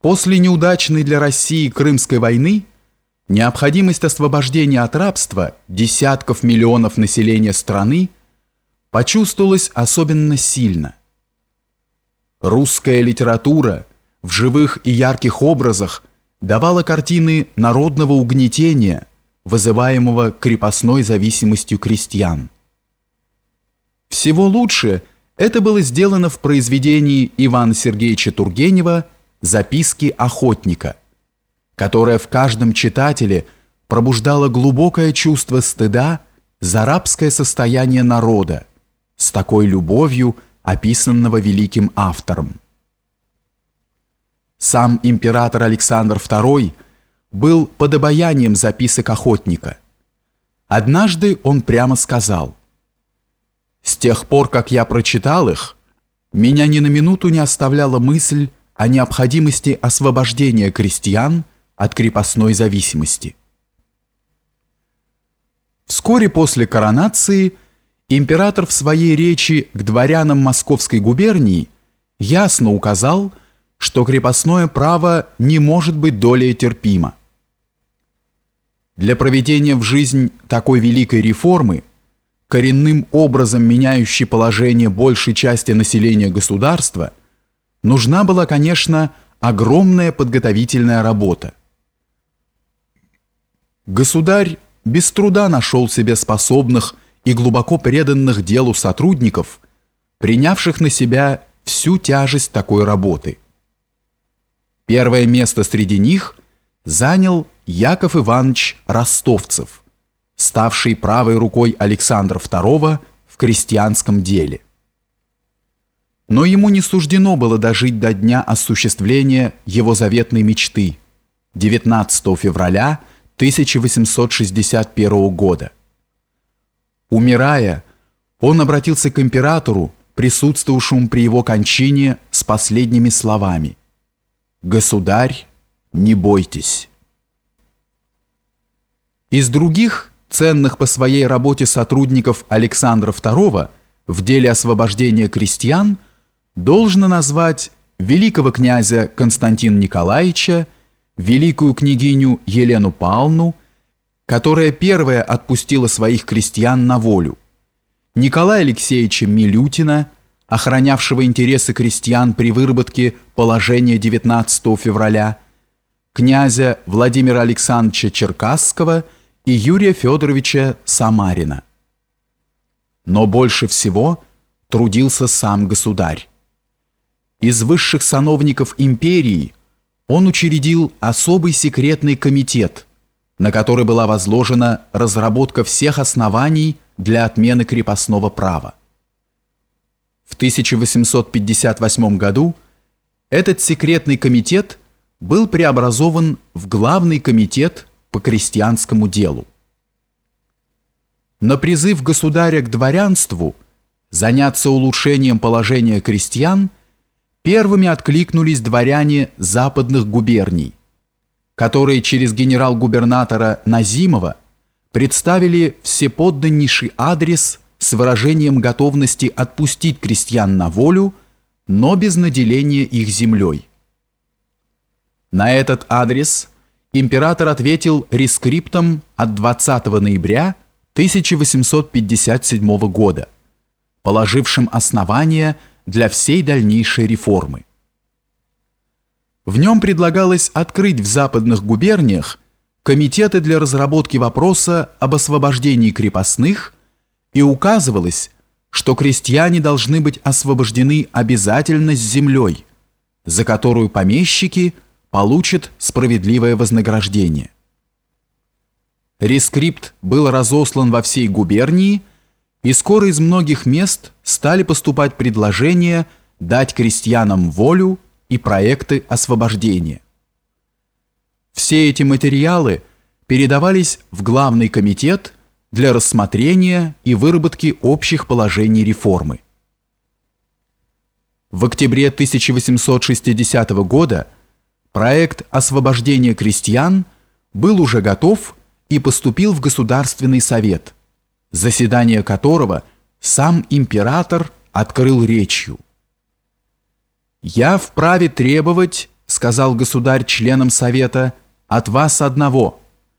После неудачной для России Крымской войны необходимость освобождения от рабства десятков миллионов населения страны почувствовалась особенно сильно. Русская литература в живых и ярких образах давала картины народного угнетения, вызываемого крепостной зависимостью крестьян. Всего лучше это было сделано в произведении Ивана Сергеевича Тургенева «Записки охотника», которое в каждом читателе пробуждало глубокое чувство стыда за рабское состояние народа, с такой любовью, описанного великим автором. Сам император Александр II был под обаянием записок охотника. Однажды он прямо сказал, «С тех пор, как я прочитал их, меня ни на минуту не оставляла мысль о необходимости освобождения крестьян от крепостной зависимости». Вскоре после коронации император в своей речи к дворянам Московской губернии ясно указал, что крепостное право не может быть долей терпимо. Для проведения в жизнь такой великой реформы, коренным образом меняющей положение большей части населения государства, нужна была, конечно, огромная подготовительная работа. Государь без труда нашел себе способных и глубоко преданных делу сотрудников, принявших на себя всю тяжесть такой работы – Первое место среди них занял Яков Иванович Ростовцев, ставший правой рукой Александра II в крестьянском деле. Но ему не суждено было дожить до дня осуществления его заветной мечты 19 февраля 1861 года. Умирая, он обратился к императору, присутствовавшему при его кончине, с последними словами – Государь, не бойтесь. Из других, ценных по своей работе сотрудников Александра II в деле освобождения крестьян, должно назвать великого князя Константина Николаевича, великую княгиню Елену Павловну, которая первая отпустила своих крестьян на волю, Николая Алексеевича Милютина, охранявшего интересы крестьян при выработке положения 19 февраля, князя Владимира Александровича Черкасского и Юрия Федоровича Самарина. Но больше всего трудился сам государь. Из высших сановников империи он учредил особый секретный комитет, на который была возложена разработка всех оснований для отмены крепостного права. В 1858 году этот секретный комитет был преобразован в Главный комитет по крестьянскому делу. На призыв государя к дворянству заняться улучшением положения крестьян первыми откликнулись дворяне западных губерний, которые через генерал-губернатора Назимова представили всеподданнейший адрес с выражением готовности отпустить крестьян на волю, но без наделения их землей. На этот адрес император ответил рескриптом от 20 ноября 1857 года, положившим основания для всей дальнейшей реформы. В нем предлагалось открыть в западных губерниях комитеты для разработки вопроса об освобождении крепостных – и указывалось, что крестьяне должны быть освобождены обязательно с землей, за которую помещики получат справедливое вознаграждение. Рескрипт был разослан во всей губернии, и скоро из многих мест стали поступать предложения дать крестьянам волю и проекты освобождения. Все эти материалы передавались в главный комитет для рассмотрения и выработки общих положений реформы. В октябре 1860 года проект освобождения крестьян был уже готов и поступил в Государственный совет, заседание которого сам император открыл речью. «Я вправе требовать сказал государь членам совета, от вас одного,